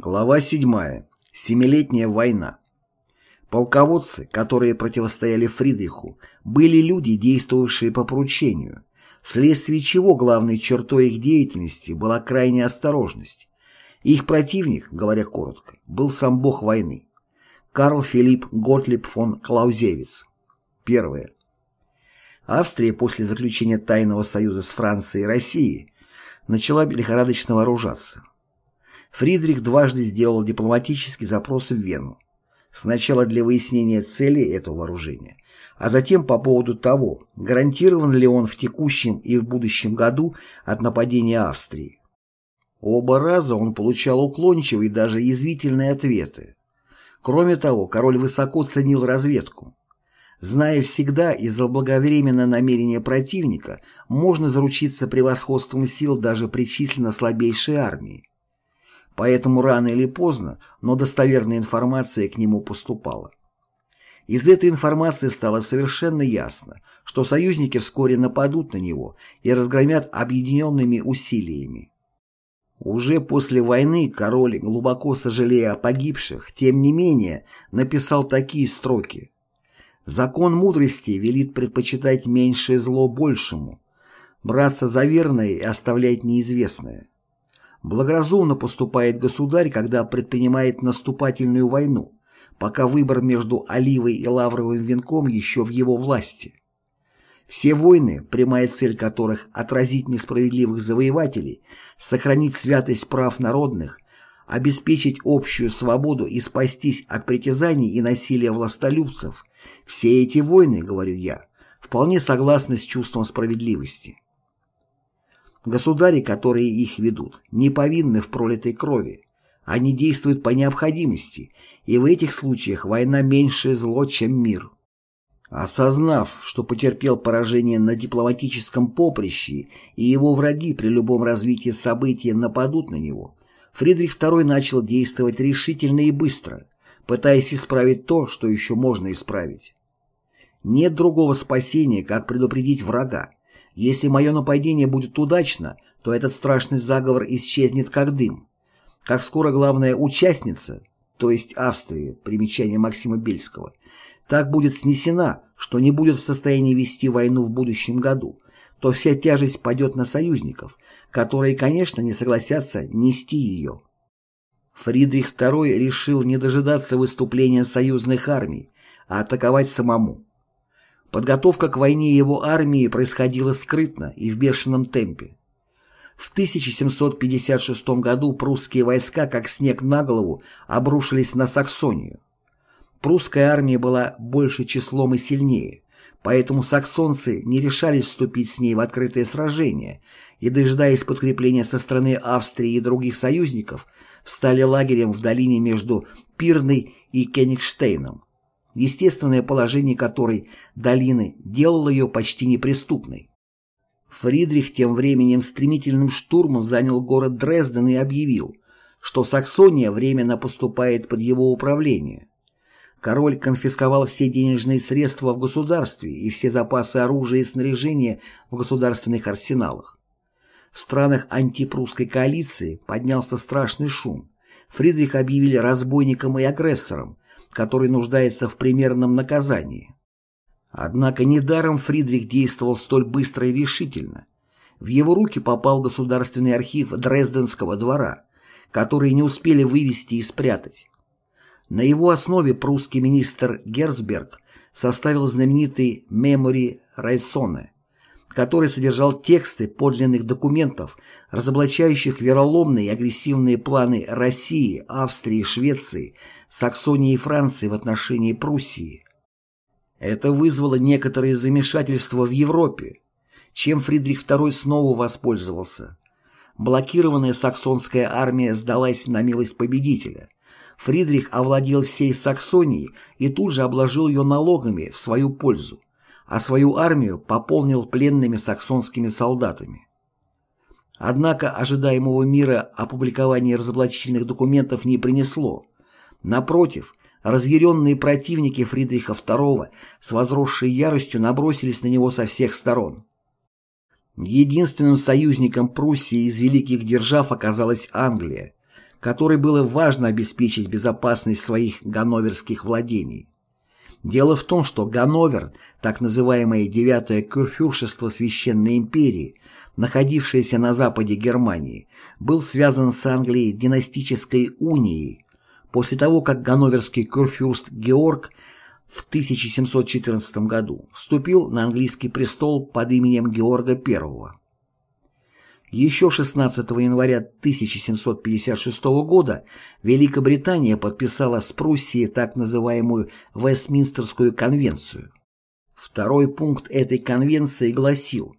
Глава 7. Семилетняя война. Полководцы, которые противостояли Фридриху, были люди, действовавшие по поручению, вследствие чего главной чертой их деятельности была крайняя осторожность. Их противник, говоря коротко, был сам бог войны. Карл Филипп Готлиб фон Клаузевиц. Первое. Австрия после заключения тайного союза с Францией и Россией начала лихорадочно вооружаться. Фридрих дважды сделал дипломатические запросы в Вену. Сначала для выяснения цели этого вооружения, а затем по поводу того, гарантирован ли он в текущем и в будущем году от нападения Австрии. Оба раза он получал уклончивые и даже язвительные ответы. Кроме того, король высоко ценил разведку. Зная всегда и заблаговременное намерение противника, можно заручиться превосходством сил даже при численно слабейшей армии. Поэтому рано или поздно, но достоверная информация к нему поступала. Из этой информации стало совершенно ясно, что союзники вскоре нападут на него и разгромят объединенными усилиями. Уже после войны король, глубоко сожалея о погибших, тем не менее написал такие строки. «Закон мудрости велит предпочитать меньшее зло большему, браться за верное и оставлять неизвестное. Благоразумно поступает государь, когда предпринимает наступательную войну, пока выбор между оливой и лавровым венком еще в его власти. Все войны, прямая цель которых – отразить несправедливых завоевателей, сохранить святость прав народных, обеспечить общую свободу и спастись от притязаний и насилия властолюбцев, все эти войны, говорю я, вполне согласны с чувством справедливости. Государи, которые их ведут, не повинны в пролитой крови. Они действуют по необходимости, и в этих случаях война меньшее зло, чем мир. Осознав, что потерпел поражение на дипломатическом поприще и его враги при любом развитии событий нападут на него, Фридрих II начал действовать решительно и быстро, пытаясь исправить то, что еще можно исправить. Нет другого спасения, как предупредить врага, если мое нападение будет удачно, то этот страшный заговор исчезнет как дым. Как скоро главная участница, то есть Австрия, примечание Максима Бельского, так будет снесена, что не будет в состоянии вести войну в будущем году, то вся тяжесть пойдет на союзников, которые, конечно, не согласятся нести ее. Фридрих II решил не дожидаться выступления союзных армий, а атаковать самому. Подготовка к войне его армии происходила скрытно и в бешеном темпе. В 1756 году прусские войска, как снег на голову, обрушились на Саксонию. Прусская армия была больше числом и сильнее, поэтому саксонцы не решались вступить с ней в открытое сражение и, дожидаясь подкрепления со стороны Австрии и других союзников, встали лагерем в долине между Пирной и Кенигштейном естественное положение которой долины делало ее почти неприступной. Фридрих тем временем стремительным штурмом занял город Дрезден и объявил, что Саксония временно поступает под его управление. Король конфисковал все денежные средства в государстве и все запасы оружия и снаряжения в государственных арсеналах. В странах антипрусской коалиции поднялся страшный шум. Фридрих объявили разбойником и агрессором, который нуждается в примерном наказании. Однако недаром Фридрих действовал столь быстро и решительно. В его руки попал государственный архив Дрезденского двора, который не успели вывести и спрятать. На его основе прусский министр Герцберг составил знаменитый «Мемори Райсоне», который содержал тексты подлинных документов, разоблачающих вероломные и агрессивные планы России, Австрии, Швеции, Саксонии и Франции в отношении Пруссии. Это вызвало некоторые замешательства в Европе, чем Фридрих II снова воспользовался. Блокированная саксонская армия сдалась на милость победителя. Фридрих овладел всей Саксонией и тут же обложил ее налогами в свою пользу а свою армию пополнил пленными саксонскими солдатами. Однако ожидаемого мира опубликование разоблачительных документов не принесло. Напротив, разъяренные противники Фридриха II с возросшей яростью набросились на него со всех сторон. Единственным союзником Пруссии из великих держав оказалась Англия, которой было важно обеспечить безопасность своих ганноверских владений. Дело в том, что Ганновер, так называемое девятое курфюршество Священной империи, находившееся на западе Германии, был связан с Англией династической унией. После того, как ганноверский курфюрст Георг в 1714 году вступил на английский престол под именем Георга I. Еще 16 января 1756 года Великобритания подписала с Пруссией так называемую Вестминстерскую конвенцию. Второй пункт этой конвенции гласил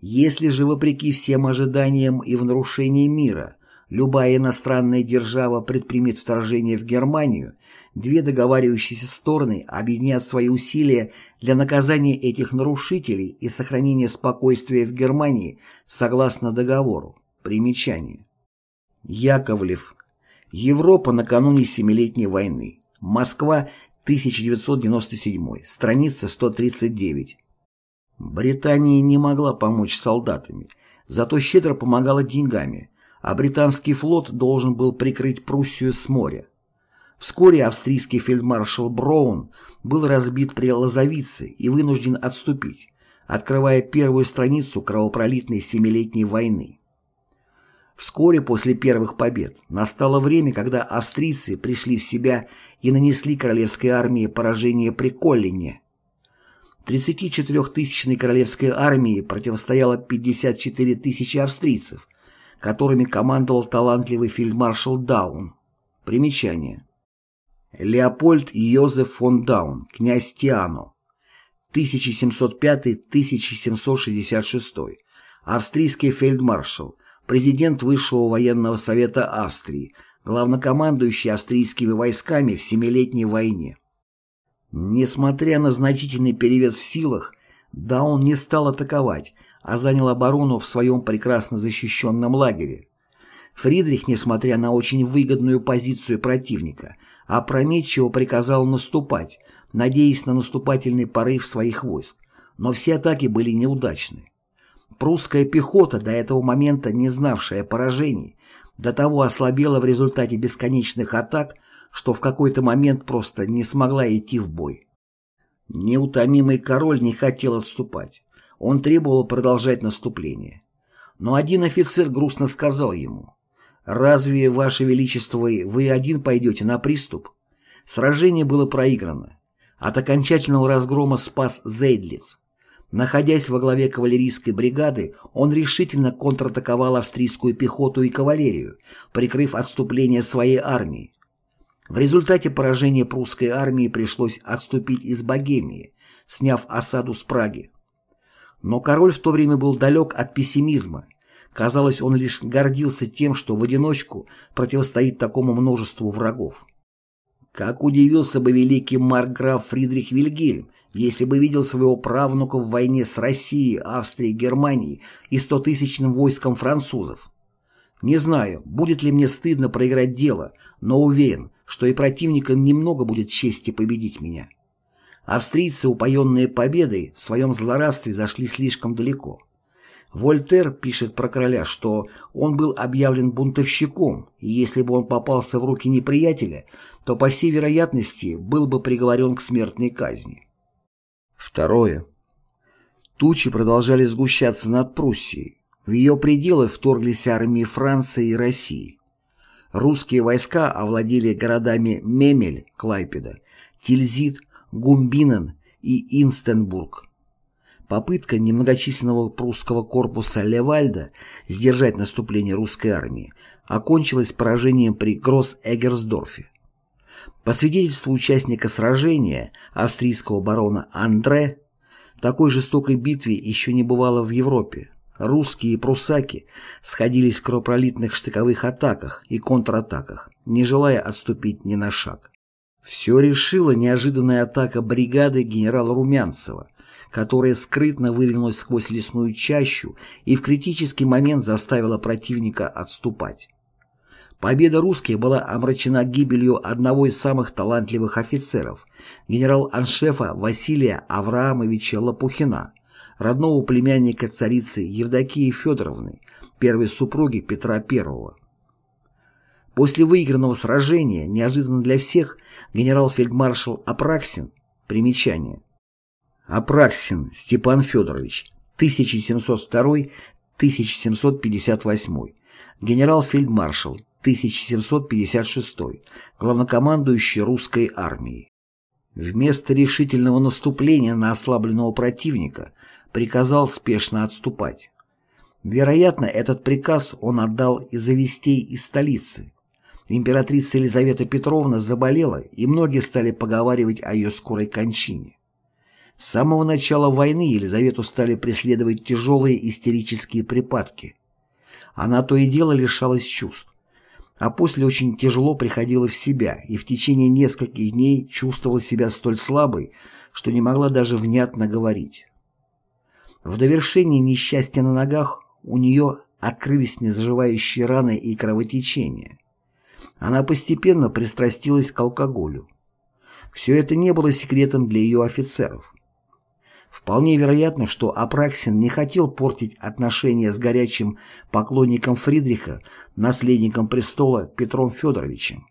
«Если же вопреки всем ожиданиям и в нарушении мира любая иностранная держава предпримет вторжение в Германию, две договаривающиеся стороны объединят свои усилия для наказания этих нарушителей и сохранения спокойствия в Германии согласно договору. Примечание. Яковлев. Европа накануне Семилетней войны. Москва, 1997. Страница 139. Британия не могла помочь солдатами, зато щедро помогала деньгами, а британский флот должен был прикрыть Пруссию с моря. Вскоре австрийский фельдмаршал Браун был разбит при Лозовице и вынужден отступить, открывая первую страницу кровопролитной Семилетней войны. Вскоре после первых побед настало время, когда австрийцы пришли в себя и нанесли королевской армии поражение при Коллине. 34-тысячной королевской армии противостояло 54 тысячи австрийцев, которыми командовал талантливый фельдмаршал Даун. Примечание. Леопольд Йозеф фон Даун, князь Тиано, 1705-1766, австрийский фельдмаршал, президент Высшего военного совета Австрии, главнокомандующий австрийскими войсками в Семилетней войне. Несмотря на значительный перевес в силах, Даун не стал атаковать, а занял оборону в своем прекрасно защищенном лагере. Фридрих, несмотря на очень выгодную позицию противника, опрометчиво приказал наступать, надеясь на наступательный порыв своих войск, но все атаки были неудачны. Прусская пехота, до этого момента не знавшая поражений, до того ослабела в результате бесконечных атак, что в какой-то момент просто не смогла идти в бой. Неутомимый король не хотел отступать. Он требовал продолжать наступление. Но один офицер грустно сказал ему, «Разве, Ваше Величество, вы один пойдете на приступ?» Сражение было проиграно. От окончательного разгрома спас Зейдлиц. Находясь во главе кавалерийской бригады, он решительно контратаковал австрийскую пехоту и кавалерию, прикрыв отступление своей армии. В результате поражения прусской армии пришлось отступить из Богемии, сняв осаду с Праги. Но король в то время был далек от пессимизма Казалось, он лишь гордился тем, что в одиночку противостоит такому множеству врагов. Как удивился бы великий маркграф Фридрих Вильгельм, если бы видел своего правнука в войне с Россией, Австрией, Германией и стотысячным войском французов. Не знаю, будет ли мне стыдно проиграть дело, но уверен, что и противникам немного будет чести победить меня. Австрийцы, упоенные победой, в своем злорадстве зашли слишком далеко. Вольтер пишет про короля, что он был объявлен бунтовщиком, и если бы он попался в руки неприятеля, то, по всей вероятности, был бы приговорен к смертной казни. Второе. Тучи продолжали сгущаться над Пруссией. В ее пределы вторглись армии Франции и России. Русские войска овладели городами Мемель, Клайпеда, Тильзит, Гумбинен и Инстенбург. Попытка немногочисленного прусского корпуса Левальда сдержать наступление русской армии окончилась поражением при Гросс-Эгерсдорфе. По свидетельству участника сражения, австрийского барона Андре, такой жестокой битве еще не бывало в Европе. Русские и прусаки сходились в кровопролитных штыковых атаках и контратаках, не желая отступить ни на шаг. Все решила неожиданная атака бригады генерала Румянцева, которая скрытно выдвинулась сквозь лесную чащу и в критический момент заставила противника отступать. Победа русских была омрачена гибелью одного из самых талантливых офицеров, генерал-аншефа Василия Авраамовича Лопухина, родного племянника царицы Евдокии Федоровны, первой супруги Петра I. После выигранного сражения, неожиданно для всех, генерал-фельдмаршал Апраксин, примечание. Апраксин Степан Федорович, 1702-1758, генерал-фельдмаршал, 1756, главнокомандующий русской армией. Вместо решительного наступления на ослабленного противника приказал спешно отступать. Вероятно, этот приказ он отдал из-за вестей из столицы. Императрица Елизавета Петровна заболела, и многие стали поговаривать о ее скорой кончине. С самого начала войны Елизавету стали преследовать тяжелые истерические припадки. Она то и дело лишалась чувств а после очень тяжело приходила в себя и в течение нескольких дней чувствовала себя столь слабой, что не могла даже внятно говорить. В довершении несчастья на ногах у нее открылись незаживающие раны и кровотечения. Она постепенно пристрастилась к алкоголю. Все это не было секретом для ее офицеров. Вполне вероятно, что Апраксин не хотел портить отношения с горячим поклонником Фридриха, наследником престола Петром Федоровичем.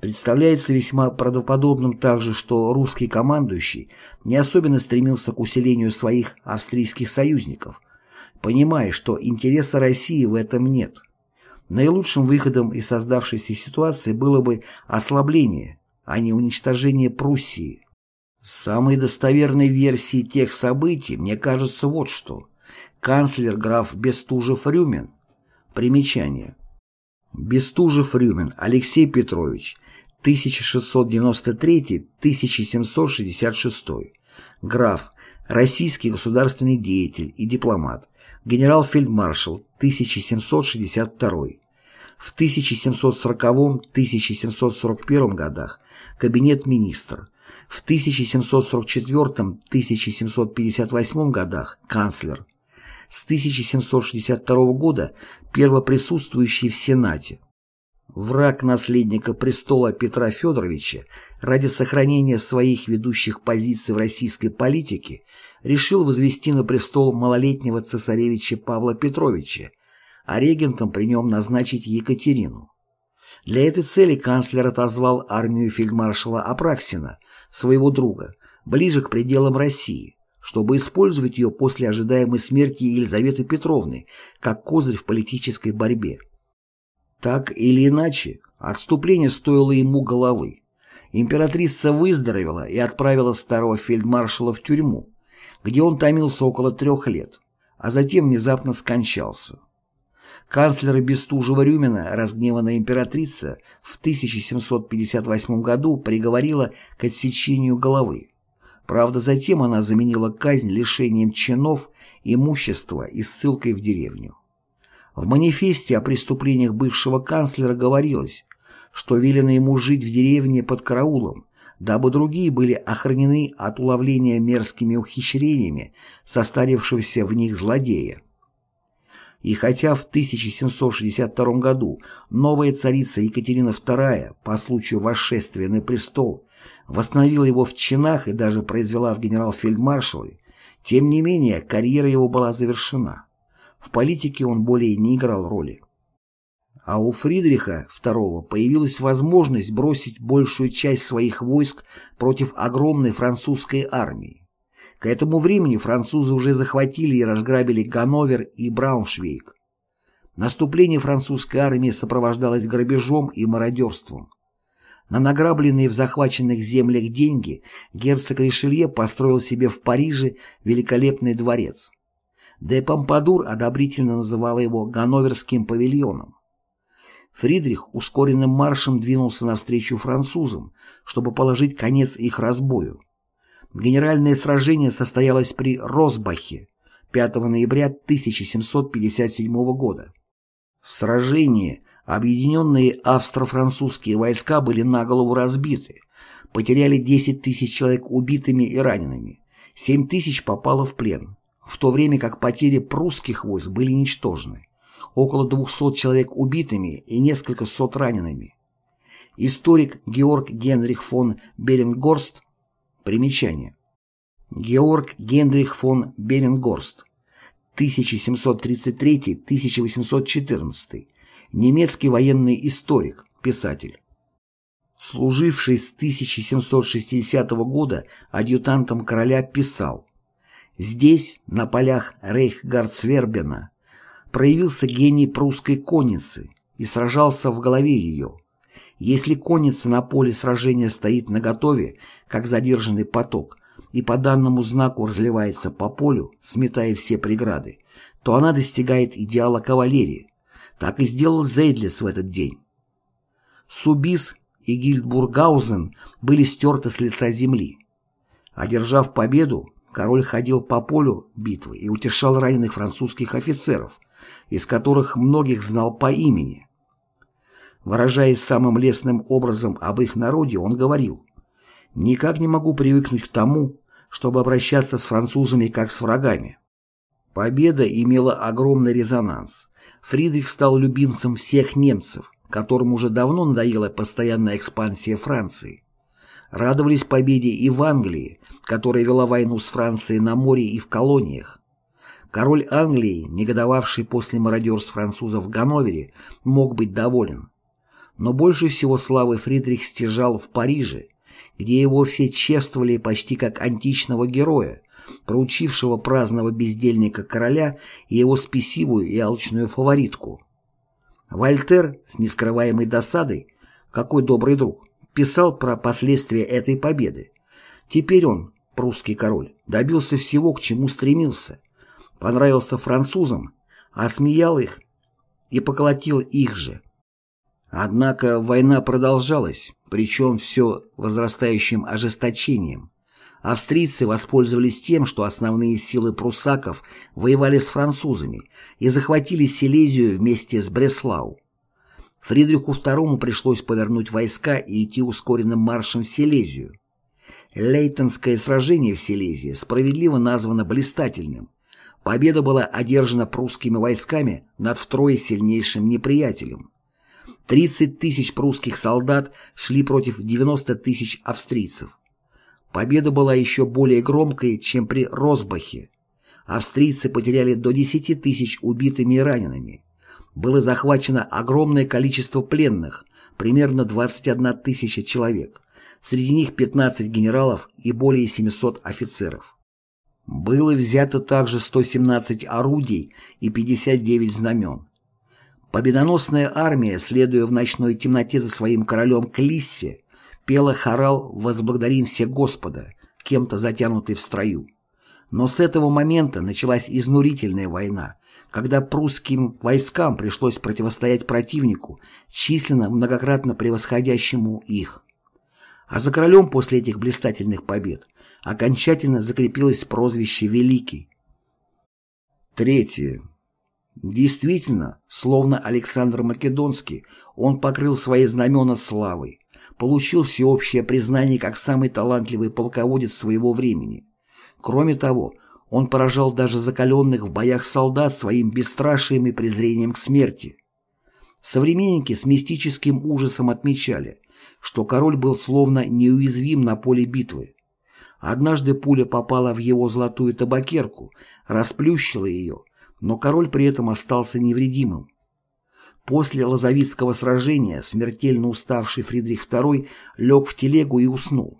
Представляется весьма правдоподобным также, что русский командующий не особенно стремился к усилению своих австрийских союзников, понимая, что интереса России в этом нет. Наилучшим выходом из создавшейся ситуации было бы ослабление, а не уничтожение Пруссии. Самой достоверной версией тех событий мне кажется вот что. Канцлер граф Бестужев-Рюмин. Примечание. Бестужев-Рюмин Алексей Петрович, 1693-1766. Граф, российский государственный деятель и дипломат, генерал-фельдмаршал, 1762. В 1740-1741 годах кабинет министр, в 1744-1758 годах канцлер, с 1762 года первоприсутствующий в Сенате. Враг наследника престола Петра Федоровича ради сохранения своих ведущих позиций в российской политике решил возвести на престол малолетнего цесаревича Павла Петровича, а регентом при нем назначить Екатерину. Для этой цели канцлер отозвал армию фельдмаршала Апраксина, своего друга, ближе к пределам России, чтобы использовать ее после ожидаемой смерти Елизаветы Петровны как козырь в политической борьбе. Так или иначе, отступление стоило ему головы. Императрица выздоровела и отправила старого фельдмаршала в тюрьму, где он томился около трех лет, а затем внезапно скончался. Канцлера Бестужева-Рюмина разгневанная императрица в 1758 году приговорила к отсечению головы. Правда, затем она заменила казнь лишением чинов, имущества и ссылкой в деревню. В манифесте о преступлениях бывшего канцлера говорилось, что велено ему жить в деревне под караулом, дабы другие были охранены от уловления мерзкими ухищрениями состарившегося в них злодея. И хотя в 1762 году новая царица Екатерина II по случаю восшествия на престол восстановила его в чинах и даже произвела в генерал-фельдмаршалы, тем не менее карьера его была завершена. В политике он более не играл роли. А у Фридриха II появилась возможность бросить большую часть своих войск против огромной французской армии. К этому времени французы уже захватили и разграбили Ганновер и Брауншвейг. Наступление французской армии сопровождалось грабежом и мародерством. На награбленные в захваченных землях деньги герцог Ришелье построил себе в Париже великолепный дворец. Де Помпадур одобрительно называла его Ганноверским павильоном. Фридрих ускоренным маршем двинулся навстречу французам, чтобы положить конец их разбою. Генеральное сражение состоялось при Росбахе 5 ноября 1757 года. В сражении объединенные австро-французские войска были на голову разбиты, потеряли 10 тысяч человек убитыми и ранеными, 7 тысяч попало в плен, в то время как потери прусских войск были ничтожны, около 200 человек убитыми и несколько сот ранеными. Историк Георг Генрих фон Беренгорст Примечание. Георг Генрих фон Беренгорст 1733-1814 немецкий военный историк, писатель. Служивший с 1760 года адъютантом короля писал «Здесь, на полях Рейхгардсвербена, проявился гений прусской конницы и сражался в голове ее. Если конница на поле сражения стоит наготове, как задержанный поток, и по данному знаку разливается по полю, сметая все преграды, то она достигает идеала кавалерии. Так и сделал Зейдлис в этот день. Субис и Гильдбургаузен были стерты с лица земли. Одержав победу, король ходил по полю битвы и утешал раненых французских офицеров, из которых многих знал по имени. Выражаясь самым лестным образом об их народе, он говорил «Никак не могу привыкнуть к тому, чтобы обращаться с французами как с врагами». Победа имела огромный резонанс. Фридрих стал любимцем всех немцев, которым уже давно надоела постоянная экспансия Франции. Радовались победе и в Англии, которая вела войну с Францией на море и в колониях. Король Англии, негодовавший после мародерств французов в Ганновере, мог быть доволен. Но больше всего славы Фридрих стяжал в Париже, где его все чествовали почти как античного героя, проучившего праздного бездельника короля и его спесивую и алчную фаворитку. Вольтер с нескрываемой досадой, какой добрый друг, писал про последствия этой победы. Теперь он, прусский король, добился всего, к чему стремился, понравился французам, осмеял их и поколотил их же. Однако война продолжалась, причем все возрастающим ожесточением. Австрийцы воспользовались тем, что основные силы прусаков воевали с французами и захватили Силезию вместе с Бреслау. Фридриху II пришлось повернуть войска и идти ускоренным маршем в Силезию. Лейтонское сражение в Силезии справедливо названо блистательным, Победа была одержана прусскими войсками над втрое сильнейшим неприятелем. 30 тысяч прусских солдат шли против 90 тысяч австрийцев. Победа была еще более громкой, чем при Росбахе. Австрийцы потеряли до 10 тысяч убитыми и ранеными. Было захвачено огромное количество пленных, примерно 21 тысяча человек. Среди них 15 генералов и более 700 офицеров. Было взято также 117 орудий и 59 знамен. Победоносная армия, следуя в ночной темноте за своим королем Клиссе, пела хорал «Возблагодарим все Господа», кем-то затянутый в строю. Но с этого момента началась изнурительная война, когда прусским войскам пришлось противостоять противнику, численно многократно превосходящему их. А за королем после этих блистательных побед окончательно закрепилось прозвище «Великий». Третье. Действительно, словно Александр Македонский, он покрыл свои знамена славой, получил всеобщее признание как самый талантливый полководец своего времени. Кроме того, он поражал даже закаленных в боях солдат своим бесстрашием и презрением к смерти. Современники с мистическим ужасом отмечали, что король был словно неуязвим на поле битвы. Однажды пуля попала в его золотую табакерку, расплющила ее, но король при этом остался невредимым. После Лозовицкого сражения смертельно уставший Фридрих II лег в телегу и уснул.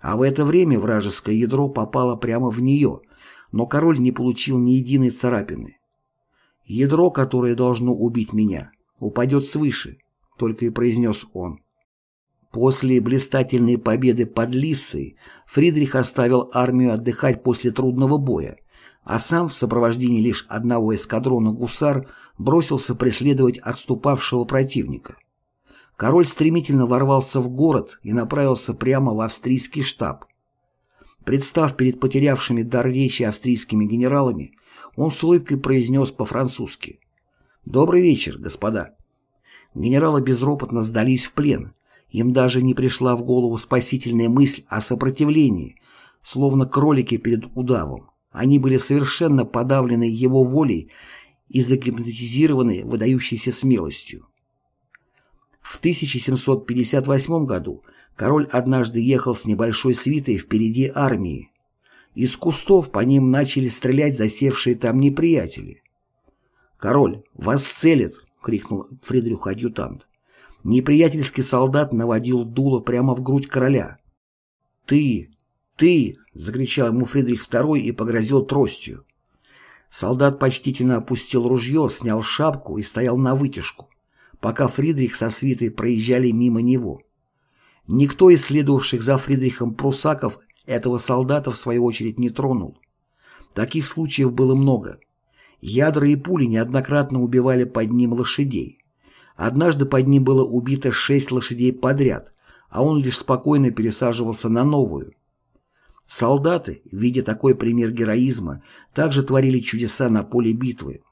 А в это время вражеское ядро попало прямо в нее, но король не получил ни единой царапины. «Ядро, которое должно убить меня, упадет свыше», — только и произнес он. После блистательной победы под Лиссой Фридрих оставил армию отдыхать после трудного боя, а сам в сопровождении лишь одного эскадрона гусар бросился преследовать отступавшего противника. Король стремительно ворвался в город и направился прямо в австрийский штаб. Представ перед потерявшими дар речи австрийскими генералами, он с улыбкой произнес по-французски «Добрый вечер, господа». Генералы безропотно сдались в плен, им даже не пришла в голову спасительная мысль о сопротивлении, словно кролики перед удавом. Они были совершенно подавлены его волей и загипнотизированы выдающейся смелостью. В 1758 году король однажды ехал с небольшой свитой впереди армии. Из кустов по ним начали стрелять засевшие там неприятели. «Король, вас целят!» — крикнул Фридриху адъютант. Неприятельский солдат наводил дуло прямо в грудь короля. «Ты! Ты!» — закричал ему Фридрих II и погрозил тростью. Солдат почтительно опустил ружье, снял шапку и стоял на вытяжку, пока Фридрих со свитой проезжали мимо него. Никто из следовавших за Фридрихом прусаков этого солдата в свою очередь не тронул. Таких случаев было много. Ядра и пули неоднократно убивали под ним лошадей. Однажды под ним было убито шесть лошадей подряд, а он лишь спокойно пересаживался на новую. Солдаты, видя такой пример героизма, также творили чудеса на поле битвы.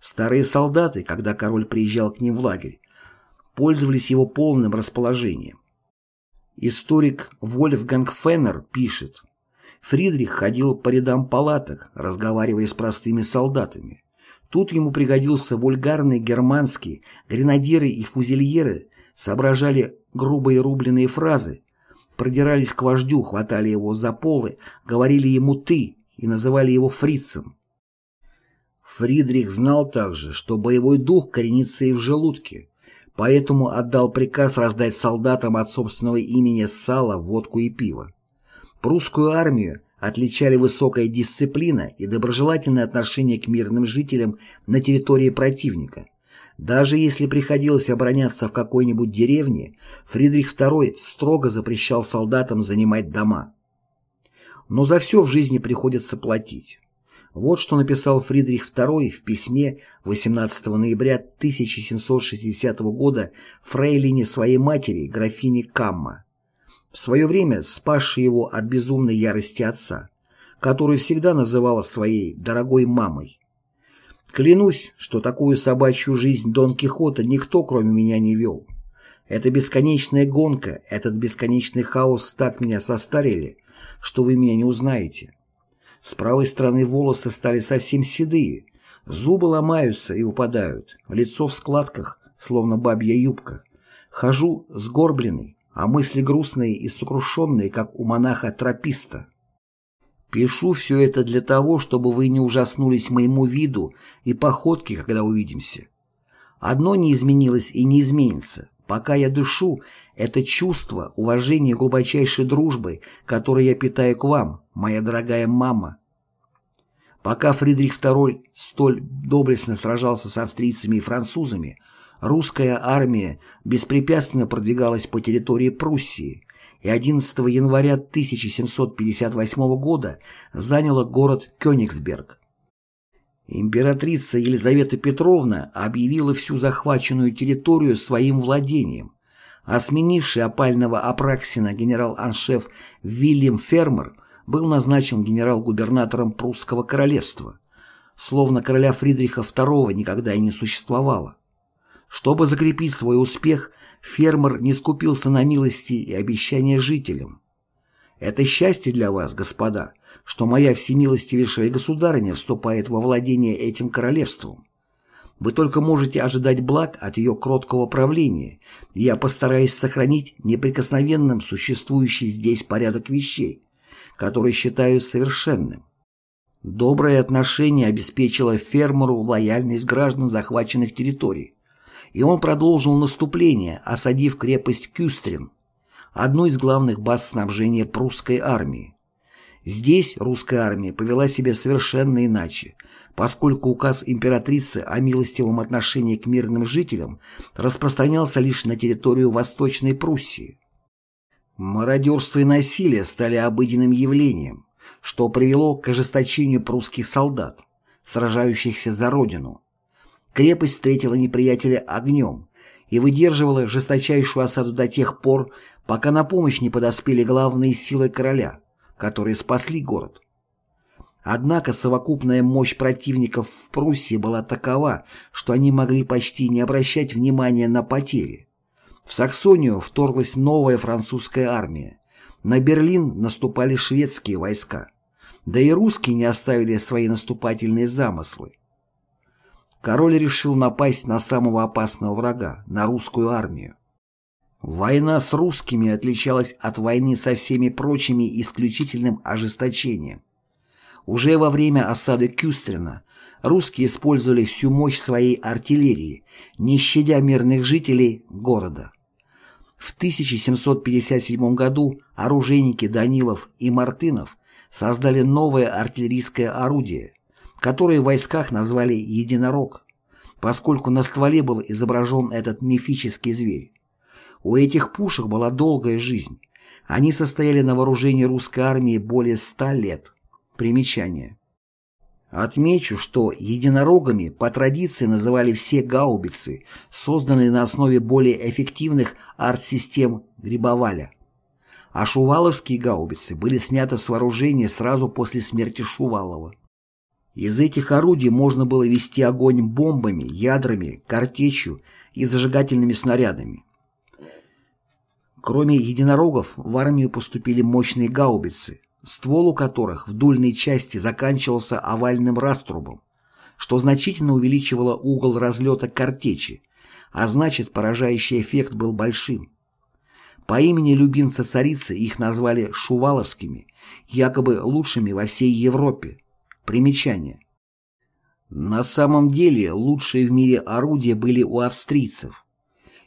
Старые солдаты, когда король приезжал к ним в лагерь, пользовались его полным расположением. Историк Вольфганг Феннер пишет, Фридрих ходил по рядам палаток, разговаривая с простыми солдатами. Тут ему пригодился вульгарный германский, гренадеры и фузельеры соображали грубые рубленые фразы, продирались к вождю, хватали его за полы, говорили ему «ты» и называли его фрицем. Фридрих знал также, что боевой дух коренится и в желудке, поэтому отдал приказ раздать солдатам от собственного имени сало, водку и пиво. Прусскую армию отличали высокая дисциплина и доброжелательное отношение к мирным жителям на территории противника. Даже если приходилось обороняться в какой-нибудь деревне, Фридрих II строго запрещал солдатам занимать дома. Но за все в жизни приходится платить. Вот что написал Фридрих II в письме 18 ноября 1760 года фрейлине своей матери, графине Камма, в свое время спасшей его от безумной ярости отца, которую всегда называла своей «дорогой мамой». Клянусь, что такую собачью жизнь Дон Кихота никто, кроме меня, не вел. Эта бесконечная гонка, этот бесконечный хаос так меня состарили, что вы меня не узнаете. С правой стороны волосы стали совсем седые, зубы ломаются и упадают, лицо в складках, словно бабья юбка. Хожу сгорбленный, а мысли грустные и сокрушенные, как у монаха-трописта. Пишу все это для того, чтобы вы не ужаснулись моему виду и походке, когда увидимся. Одно не изменилось и не изменится. Пока я дышу, это чувство, уважение и глубочайшей дружбы, которое я питаю к вам, моя дорогая мама. Пока Фридрих II столь доблестно сражался с австрийцами и французами, русская армия беспрепятственно продвигалась по территории Пруссии и 11 января 1758 года заняла город Кёнигсберг. Императрица Елизавета Петровна объявила всю захваченную территорию своим владением, а сменивший опального Апраксина генерал-аншеф Вильям Фермер был назначен генерал-губернатором Прусского королевства, словно короля Фридриха II никогда и не существовало. Чтобы закрепить свой успех, фермер не скупился на милости и обещания жителям. Это счастье для вас, господа, что моя всемилостивейшая государыня вступает во владение этим королевством. Вы только можете ожидать благ от ее кроткого правления, и я постараюсь сохранить неприкосновенным существующий здесь порядок вещей, который считаю совершенным. Доброе отношение обеспечило фермеру лояльность граждан захваченных территорий, и он продолжил наступление, осадив крепость Кюстрин, одну из главных баз снабжения прусской армии. Здесь русская армия повела себя совершенно иначе, поскольку указ императрицы о милостивом отношении к мирным жителям распространялся лишь на территорию Восточной Пруссии. Мародерство и насилие стали обыденным явлением, что привело к ожесточению прусских солдат, сражающихся за родину. Крепость встретила неприятеля огнем и выдерживала жесточайшую осаду до тех пор, пока на помощь не подоспели главные силы короля, которые спасли город. Однако совокупная мощь противников в Пруссии была такова, что они могли почти не обращать внимания на потери. В Саксонию вторглась новая французская армия. На Берлин наступали шведские войска. Да и русские не оставили свои наступательные замыслы король решил напасть на самого опасного врага, на русскую армию. Война с русскими отличалась от войны со всеми прочими исключительным ожесточением. Уже во время осады Кюстрина русские использовали всю мощь своей артиллерии, не щадя мирных жителей города. В 1757 году оружейники Данилов и Мартынов создали новое артиллерийское орудие, которое в войсках назвали «Единорог», поскольку на стволе был изображен этот мифический зверь. У этих пушек была долгая жизнь. Они состояли на вооружении русской армии более ста лет. Примечание. Отмечу, что единорогами по традиции называли все гаубицы, созданные на основе более эффективных арт-систем Грибоваля. А шуваловские гаубицы были сняты с вооружения сразу после смерти Шувалова. Из этих орудий можно было вести огонь бомбами, ядрами, картечью и зажигательными снарядами. Кроме единорогов в армию поступили мощные гаубицы, ствол у которых в дульной части заканчивался овальным раструбом, что значительно увеличивало угол разлета картечи, а значит поражающий эффект был большим. По имени любимца царицы их назвали шуваловскими, якобы лучшими во всей Европе. Примечание. На самом деле лучшие в мире орудия были у австрийцев.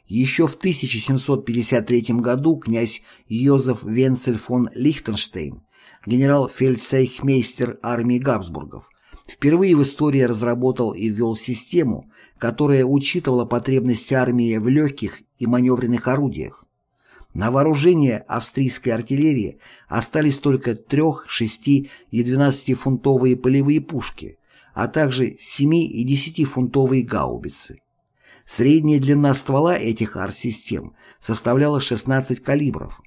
Еще в 1753 году князь Йозеф Венцель фон Лихтенштейн генерал-фельдцейхмейстер армии Габсбургов, впервые в истории разработал и ввел систему, которая учитывала потребности армии в легких и маневренных орудиях. На вооружение австрийской артиллерии остались только 3, 6 и 12-фунтовые полевые пушки, а также 7 и 10-фунтовые гаубицы. Средняя длина ствола этих арт-систем составляла 16 калибров,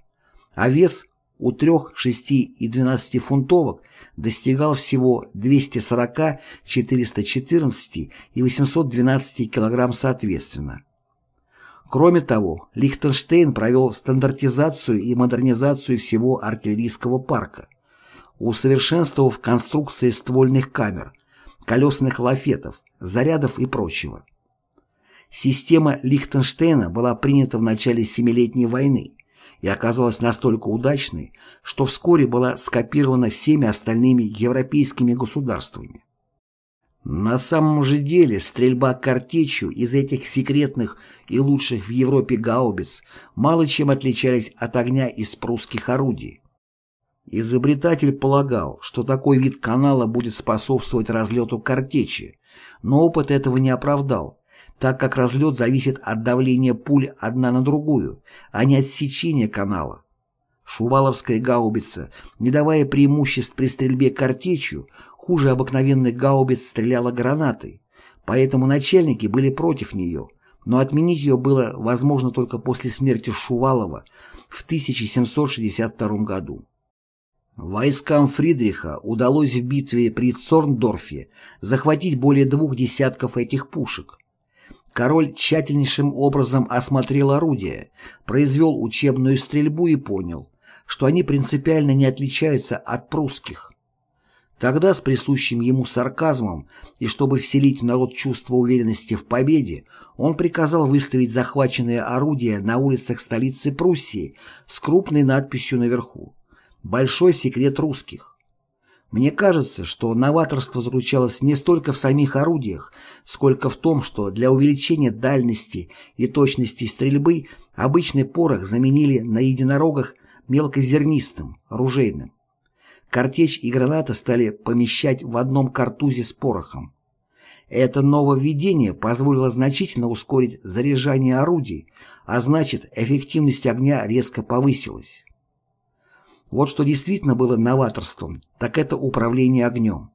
а вес у трех, шести и 12 фунтовок достигал всего 240, 414 и 812 кг соответственно. Кроме того, Лихтенштейн провел стандартизацию и модернизацию всего артиллерийского парка, усовершенствовав конструкции ствольных камер, колесных лафетов, зарядов и прочего. Система Лихтенштейна была принята в начале Семилетней войны, и оказалась настолько удачной, что вскоре была скопирована всеми остальными европейскими государствами. На самом же деле стрельба картечью из этих секретных и лучших в Европе гаубиц мало чем отличались от огня из прусских орудий. Изобретатель полагал, что такой вид канала будет способствовать разлету картечи, но опыт этого не оправдал, так как разлет зависит от давления пуль одна на другую, а не от сечения канала. Шуваловская гаубица, не давая преимуществ при стрельбе картечью, хуже обыкновенных гаубиц стреляла гранатой, поэтому начальники были против нее, но отменить ее было возможно только после смерти Шувалова в 1762 году. Войскам Фридриха удалось в битве при Цорндорфе захватить более двух десятков этих пушек, Король тщательнейшим образом осмотрел орудия, произвел учебную стрельбу и понял, что они принципиально не отличаются от прусских. Тогда с присущим ему сарказмом и чтобы вселить в народ чувство уверенности в победе, он приказал выставить захваченные орудия на улицах столицы Пруссии с крупной надписью наверху «Большой секрет русских». Мне кажется, что новаторство заключалось не столько в самих орудиях, сколько в том, что для увеличения дальности и точности стрельбы обычный порох заменили на единорогах мелкозернистым, оружейным. Картечь и граната стали помещать в одном картузе с порохом. Это нововведение позволило значительно ускорить заряжание орудий, а значит эффективность огня резко повысилась. Вот что действительно было новаторством, так это управление огнем.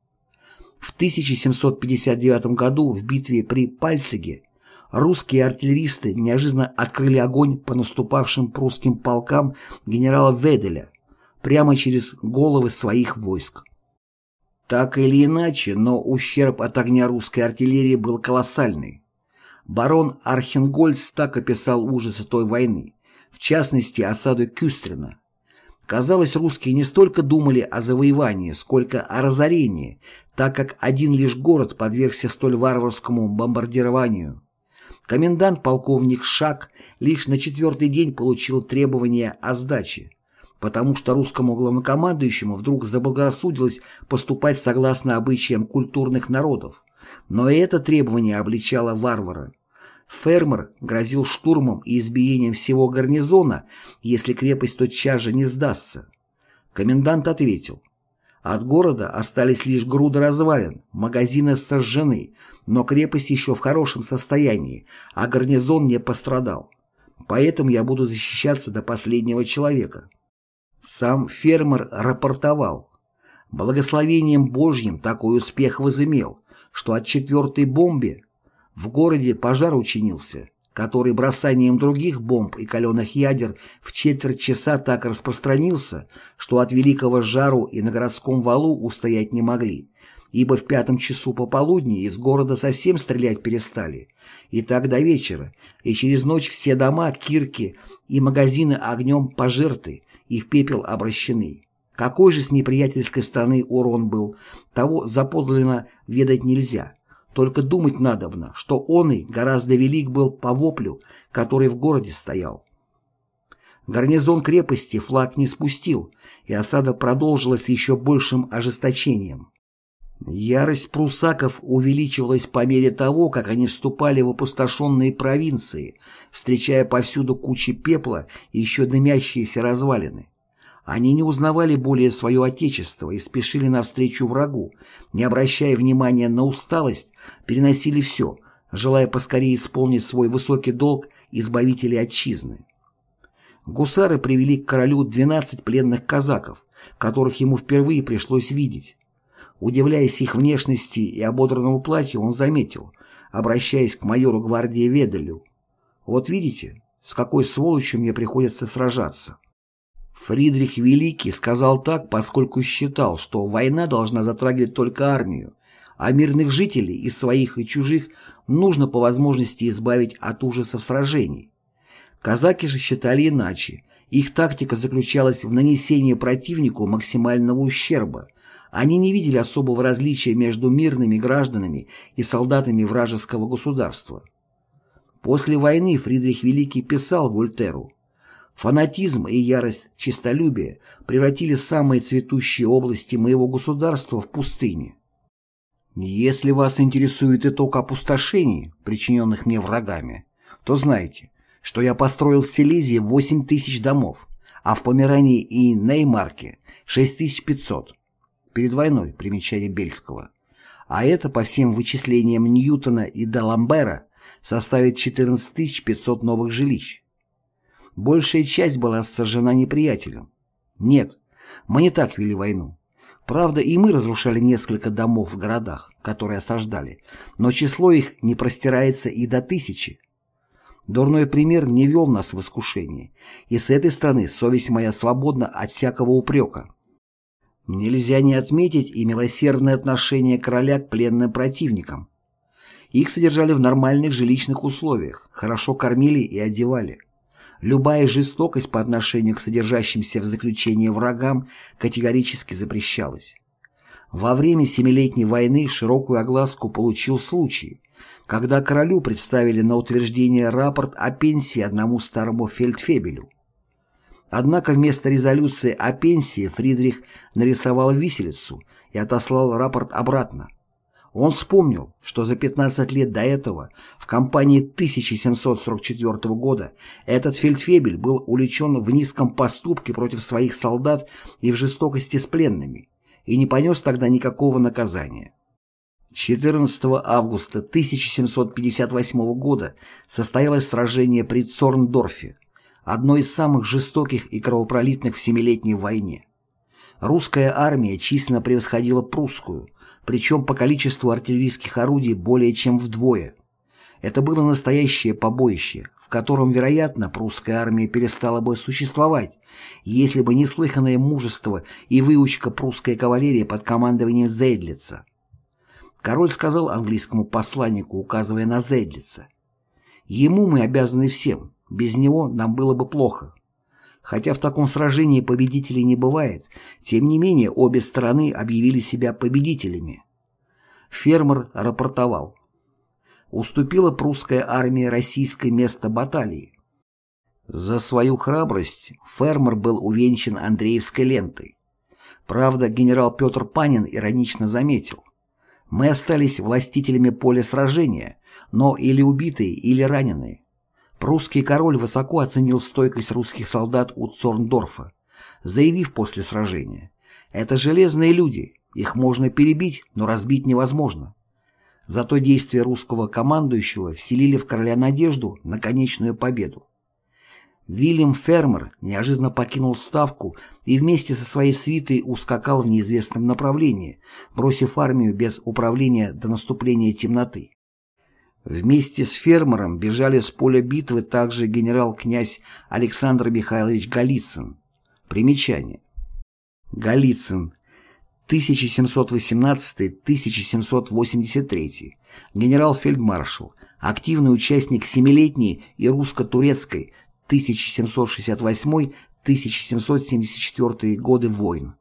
В 1759 году в битве при Пальциге русские артиллеристы неожиданно открыли огонь по наступавшим прусским полкам генерала Веделя прямо через головы своих войск. Так или иначе, но ущерб от огня русской артиллерии был колоссальный. Барон Архенгольц так описал ужасы той войны, в частности осаду Кюстрина. Казалось, русские не столько думали о завоевании, сколько о разорении, так как один лишь город подвергся столь варварскому бомбардированию. Комендант полковник Шак лишь на четвертый день получил требование о сдаче. Потому что русскому главнокомандующему вдруг заблагорассудилось поступать согласно обычаям культурных народов. Но и это требование обличало варвара. Фермер грозил штурмом и избиением всего гарнизона, если крепость тотчас же не сдастся. Комендант ответил. От города остались лишь груды развалин, магазины сожжены, но крепость еще в хорошем состоянии, а гарнизон не пострадал. Поэтому я буду защищаться до последнего человека. Сам фермер рапортовал. Благословением Божьим такой успех возымел, что от четвертой бомбе в городе пожар учинился, который бросанием других бомб и каленых ядер в четверть часа так распространился, что от великого жару и на городском валу устоять не могли, ибо в пятом часу пополудни из города совсем стрелять перестали, и так до вечера, и через ночь все дома, кирки и магазины огнем пожерты и в пепел обращены. Какой же с неприятельской стороны урон был, того заподлинно ведать нельзя, только думать надобно, что он и гораздо велик был по воплю, который в городе стоял. Гарнизон крепости флаг не спустил, и осада продолжилась еще большим ожесточением. Ярость прусаков увеличивалась по мере того, как они вступали в опустошенные провинции, встречая повсюду кучи пепла и еще дымящиеся развалины. Они не узнавали более свое отечество и спешили навстречу врагу, не обращая внимания на усталость, переносили все, желая поскорее исполнить свой высокий долг избавителей отчизны. Гусары привели к королю 12 пленных казаков, которых ему впервые пришлось видеть. Удивляясь их внешности и ободранному платью, он заметил, обращаясь к майору гвардии Веделю, «Вот видите, с какой сволочью мне приходится сражаться». Фридрих Великий сказал так, поскольку считал, что война должна затрагивать только армию, а мирных жителей, и своих, и чужих, нужно по возможности избавить от ужасов сражений. Казаки же считали иначе. Их тактика заключалась в нанесении противнику максимального ущерба. Они не видели особого различия между мирными гражданами и солдатами вражеского государства. После войны Фридрих Великий писал Вольтеру Фанатизм и ярость честолюбия превратили самые цветущие области моего государства в пустыни. Если вас интересует итог опустошений, причиненных мне врагами, то знайте, что я построил в Силезии 8 тысяч домов, а в Померании и Неймарке 6500. Перед войной, примечание Бельского. А это, по всем вычислениям Ньютона и Даламбера, составит 14 500 новых жилищ большая часть была сожжена неприятелем. Нет, мы не так вели войну. Правда, и мы разрушали несколько домов в городах, которые осаждали, но число их не простирается и до тысячи. Дурной пример не вел нас в искушение, и с этой стороны совесть моя свободна от всякого упрека. Нельзя не отметить и милосердное отношение короля к пленным противникам. Их содержали в нормальных жилищных условиях, хорошо кормили и одевали. Любая жестокость по отношению к содержащимся в заключении врагам категорически запрещалась. Во время Семилетней войны широкую огласку получил случай, когда королю представили на утверждение рапорт о пенсии одному старому фельдфебелю. Однако вместо резолюции о пенсии Фридрих нарисовал виселицу и отослал рапорт обратно. Он вспомнил, что за 15 лет до этого, в кампании 1744 года, этот фельдфебель был увлечен в низком поступке против своих солдат и в жестокости с пленными, и не понес тогда никакого наказания. 14 августа 1758 года состоялось сражение при Цорндорфе, одно из самых жестоких и кровопролитных в Семилетней войне. Русская армия численно превосходила прусскую, причем по количеству артиллерийских орудий более чем вдвое. Это было настоящее побоище, в котором, вероятно, прусская армия перестала бы существовать, если бы не слыханное мужество и выучка прусской кавалерии под командованием Зейдлица. Король сказал английскому посланнику, указывая на Зейдлица, «Ему мы обязаны всем, без него нам было бы плохо». Хотя в таком сражении победителей не бывает, тем не менее обе стороны объявили себя победителями. Фермер рапортовал. Уступила прусская армия российской место баталии. За свою храбрость фермер был увенчан Андреевской лентой. Правда, генерал Петр Панин иронично заметил. Мы остались властителями поля сражения, но или убитые, или раненые. Прусский король высоко оценил стойкость русских солдат у Цорндорфа, заявив после сражения «Это железные люди, их можно перебить, но разбить невозможно». Зато действия русского командующего вселили в короля надежду на конечную победу. Вильям Фермер неожиданно покинул ставку и вместе со своей свитой ускакал в неизвестном направлении, бросив армию без управления до наступления темноты. Вместе с Фермером бежали с поля битвы также генерал-князь Александр Михайлович Голицын. Примечание. Голицын 1718-1783, генерал-фельдмаршал, активный участник Семилетней и русско-турецкой 1768-1774 годы войн.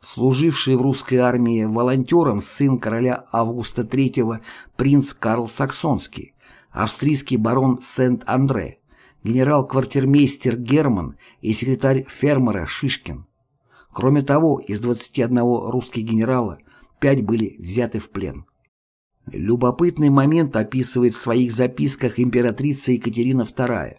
Служивший в русской армии волонтером сын короля Августа III принц Карл Саксонский, австрийский барон Сент-Андре, генерал-квартирмейстер Герман и секретарь фермера Шишкин. Кроме того, из 21 русских генерала пять были взяты в плен. Любопытный момент описывает в своих записках императрица Екатерина II.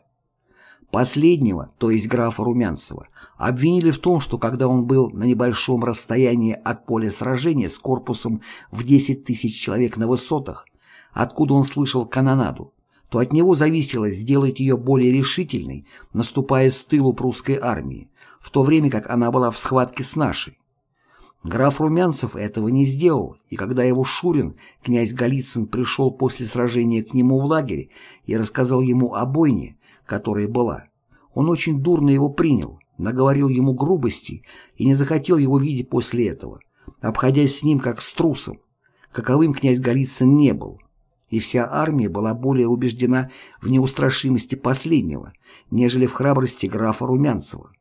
Последнего, то есть графа Румянцева, обвинили в том, что когда он был на небольшом расстоянии от поля сражения с корпусом в 10 тысяч человек на высотах, откуда он слышал канонаду, то от него зависело сделать ее более решительной, наступая с тылу прусской армии, в то время как она была в схватке с нашей. Граф Румянцев этого не сделал, и когда его Шурин, князь Голицын, пришел после сражения к нему в лагерь и рассказал ему о бойне, которая была. Он очень дурно его принял, наговорил ему грубости и не захотел его видеть после этого, обходясь с ним как с трусом, каковым князь Голицын не был. И вся армия была более убеждена в неустрашимости последнего, нежели в храбрости графа Румянцева,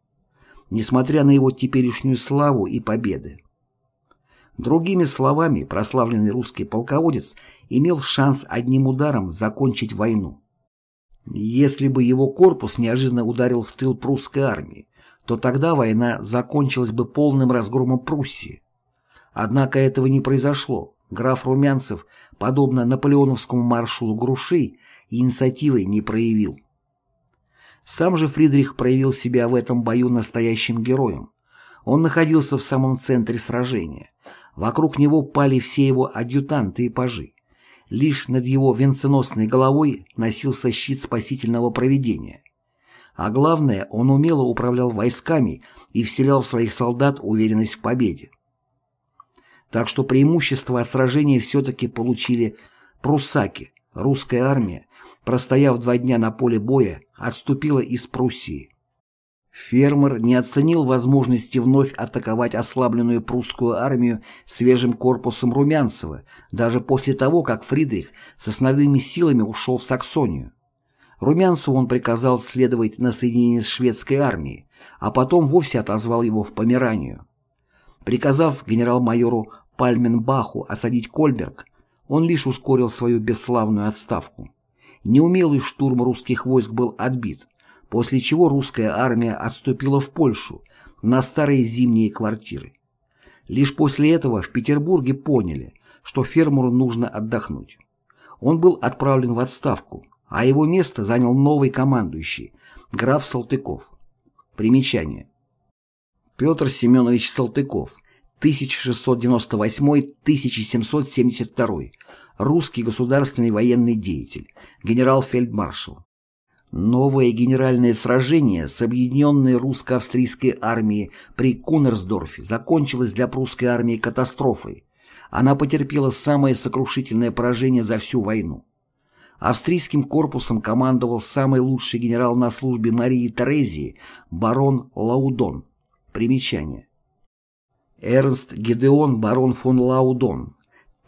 несмотря на его теперешнюю славу и победы. Другими словами, прославленный русский полководец имел шанс одним ударом закончить войну. Если бы его корпус неожиданно ударил в тыл прусской армии, то тогда война закончилась бы полным разгромом Пруссии. Однако этого не произошло. Граф Румянцев, подобно наполеоновскому маршалу Грушей, инициативой не проявил. Сам же Фридрих проявил себя в этом бою настоящим героем. Он находился в самом центре сражения. Вокруг него пали все его адъютанты и пажи. Лишь над его венценосной головой носился щит спасительного проведения. А главное, он умело управлял войсками и вселял в своих солдат уверенность в победе. Так что преимущество от сражения все-таки получили пруссаки, русская армия, простояв два дня на поле боя, отступила из Пруссии. Фермер не оценил возможности вновь атаковать ослабленную прусскую армию свежим корпусом Румянцева, даже после того, как Фридрих с основными силами ушел в Саксонию. Румянцеву он приказал следовать на соединение с шведской армией, а потом вовсе отозвал его в Померанию. Приказав генерал-майору Пальменбаху осадить Кольберг, он лишь ускорил свою бесславную отставку. Неумелый штурм русских войск был отбит, после чего русская армия отступила в Польшу на старые зимние квартиры. Лишь после этого в Петербурге поняли, что фермеру нужно отдохнуть. Он был отправлен в отставку, а его место занял новый командующий, граф Салтыков. Примечание. Петр Семенович Салтыков, 1698-1772, русский государственный военный деятель, генерал-фельдмаршал. Новое генеральное сражение с объединенной русско-австрийской армией при Кунерсдорфе закончилось для прусской армии катастрофой. Она потерпела самое сокрушительное поражение за всю войну. Австрийским корпусом командовал самый лучший генерал на службе Марии Терезии, барон Лаудон. Примечание. Эрнст Гедеон барон фон Лаудон,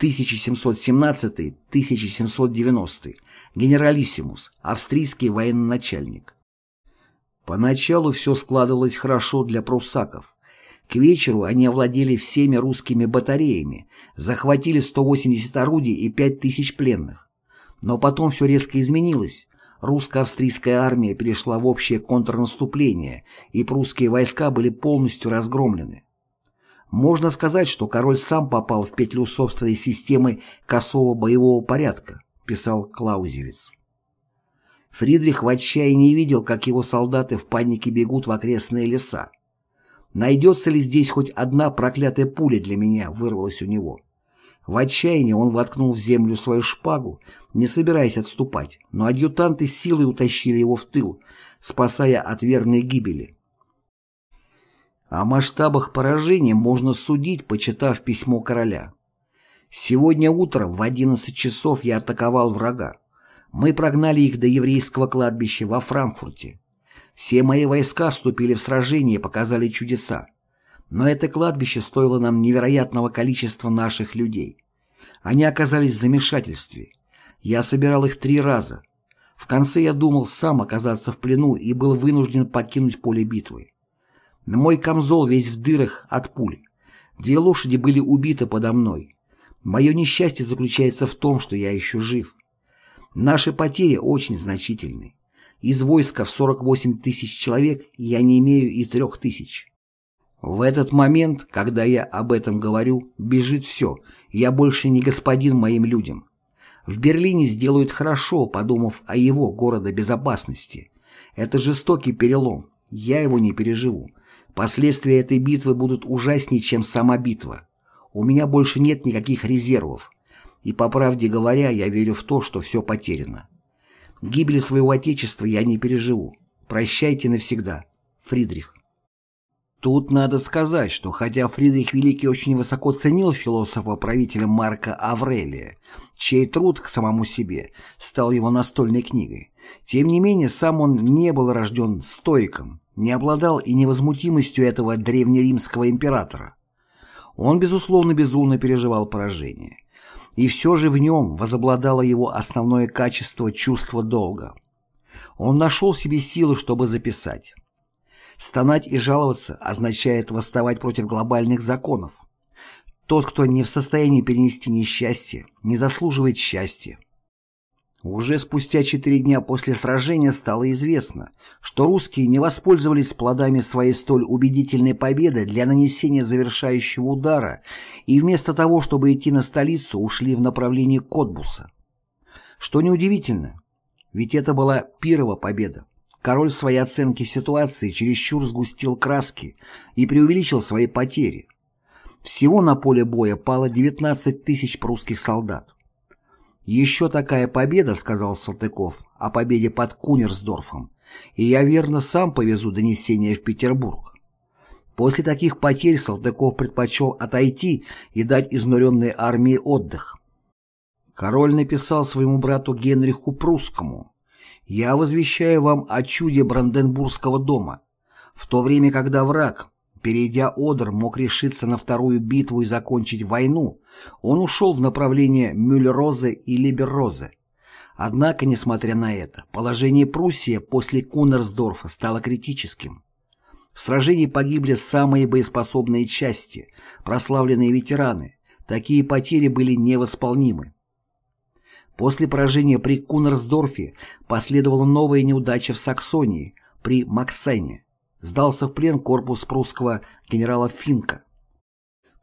1717-1790, генералиссимус, австрийский военачальник. Поначалу все складывалось хорошо для пруссаков. К вечеру они овладели всеми русскими батареями, захватили 180 орудий и 5000 пленных. Но потом все резко изменилось. русско-австрийская армия перешла в общее контрнаступление, и прусские войска были полностью разгромлены. Можно сказать, что король сам попал в петлю собственной системы косого боевого порядка, писал Клаузевиц. Фридрих в отчаянии видел, как его солдаты в панике бегут в окрестные леса. «Найдется ли здесь хоть одна проклятая пуля для меня?» вырвалась у него. В отчаянии он воткнул в землю свою шпагу, не собираясь отступать, но адъютанты силой утащили его в тыл, спасая от верной гибели. О масштабах поражения можно судить, почитав письмо короля. Сегодня утром в 11 часов я атаковал врага. Мы прогнали их до еврейского кладбища во Франкфурте. Все мои войска вступили в сражение и показали чудеса. Но это кладбище стоило нам невероятного количества наших людей. Они оказались в замешательстве. Я собирал их три раза. В конце я думал сам оказаться в плену и был вынужден покинуть поле битвы. Мой камзол весь в дырах от пуль. Две лошади были убиты подо мной. Мое несчастье заключается в том, что я еще жив. Наши потери очень значительны. Из войска в 48 тысяч человек я не имею и трех тысяч. В этот момент, когда я об этом говорю, бежит все, я больше не господин моим людям. В Берлине сделают хорошо, подумав о его города безопасности. Это жестокий перелом, я его не переживу. Последствия этой битвы будут ужаснее, чем сама битва. У меня больше нет никаких резервов. И, по правде говоря, я верю в то, что все потеряно. Гибели своего отечества я не переживу. Прощайте навсегда. Фридрих. Тут надо сказать, что хотя Фридрих Великий очень высоко ценил философа-правителя Марка Аврелия, чей труд к самому себе стал его настольной книгой, тем не менее сам он не был рожден стоиком, не обладал и невозмутимостью этого древнеримского императора. Он, безусловно, безумно переживал поражение. И все же в нем возобладало его основное качество чувства долга. Он нашел в себе силы, чтобы записать. Стонать и жаловаться означает восставать против глобальных законов. Тот, кто не в состоянии перенести несчастье, не заслуживает счастья. Уже спустя четыре дня после сражения стало известно, что русские не воспользовались плодами своей столь убедительной победы для нанесения завершающего удара и вместо того, чтобы идти на столицу, ушли в направлении Котбуса. Что неудивительно, ведь это была первая победа. Король в своей оценке ситуации чересчур сгустил краски и преувеличил свои потери. Всего на поле боя пало 19 тысяч прусских солдат. «Еще такая победа», — сказал Салтыков, — «о победе под Кунерсдорфом, и я верно сам повезу донесение в Петербург». После таких потерь Салтыков предпочел отойти и дать изнуренной армии отдых. Король написал своему брату Генриху Прусскому «Я возвещаю вам о чуде Бранденбургского дома, в то время, когда враг, Перейдя Одер, мог решиться на вторую битву и закончить войну. Он ушел в направление Мюллерозе и Либеррозе. Однако, несмотря на это, положение Пруссии после Кунерсдорфа стало критическим. В сражении погибли самые боеспособные части, прославленные ветераны. Такие потери были невосполнимы. После поражения при Кунерсдорфе последовала новая неудача в Саксонии, при Максене сдался в плен корпус прусского генерала Финка.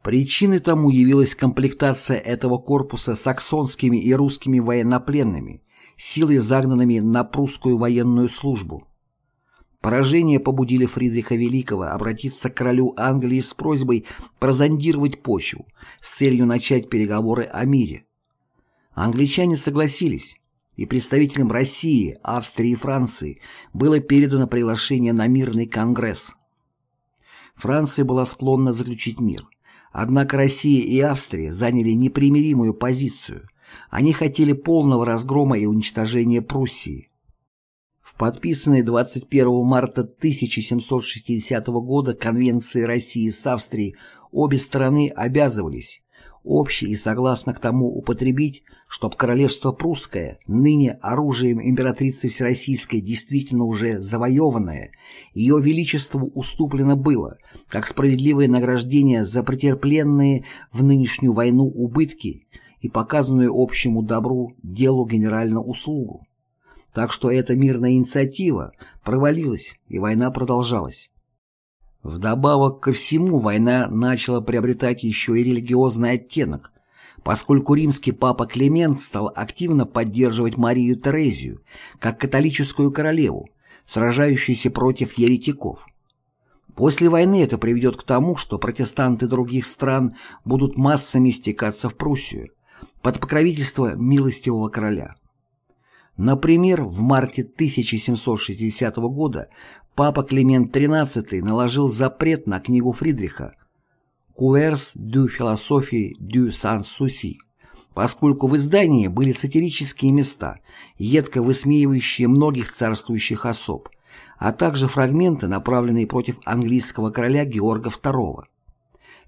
Причиной тому явилась комплектация этого корпуса саксонскими и русскими военнопленными, силой загнанными на прусскую военную службу. Поражение побудили Фридриха Великого обратиться к королю Англии с просьбой прозондировать почву с целью начать переговоры о мире. Англичане согласились, и представителям России, Австрии и Франции было передано приглашение на мирный конгресс. Франция была склонна заключить мир. Однако Россия и Австрия заняли непримиримую позицию. Они хотели полного разгрома и уничтожения Пруссии. В подписанной 21 марта 1760 года Конвенции России с Австрией обе стороны обязывались общий и согласно к тому употребить, чтоб королевство прусское, ныне оружием императрицы Всероссийской действительно уже завоеванное, ее величеству уступлено было, как справедливое награждение за претерпленные в нынешнюю войну убытки и показанную общему добру делу генеральную услугу. так что эта мирная инициатива провалилась, и война продолжалась. Вдобавок ко всему война начала приобретать еще и религиозный оттенок, поскольку римский папа Климент стал активно поддерживать Марию Терезию как католическую королеву, сражающуюся против еретиков. После войны это приведет к тому, что протестанты других стран будут массами стекаться в Пруссию под покровительство милостивого короля. Например, в марте 1760 года папа Климент XIII наложил запрет на книгу Фридриха «Куэрс дю философии дю сан-суси», поскольку в издании были сатирические места, едко высмеивающие многих царствующих особ, а также фрагменты, направленные против английского короля Георга II.